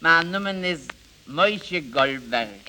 mein Name ist Moishe Goldberg.